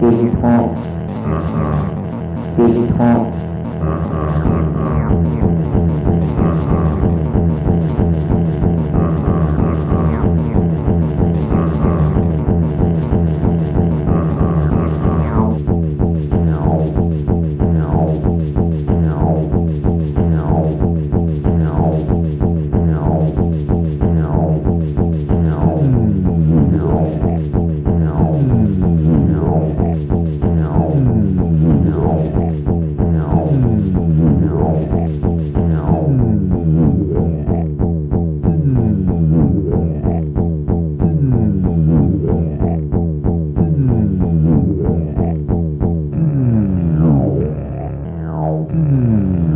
be home. Hmm.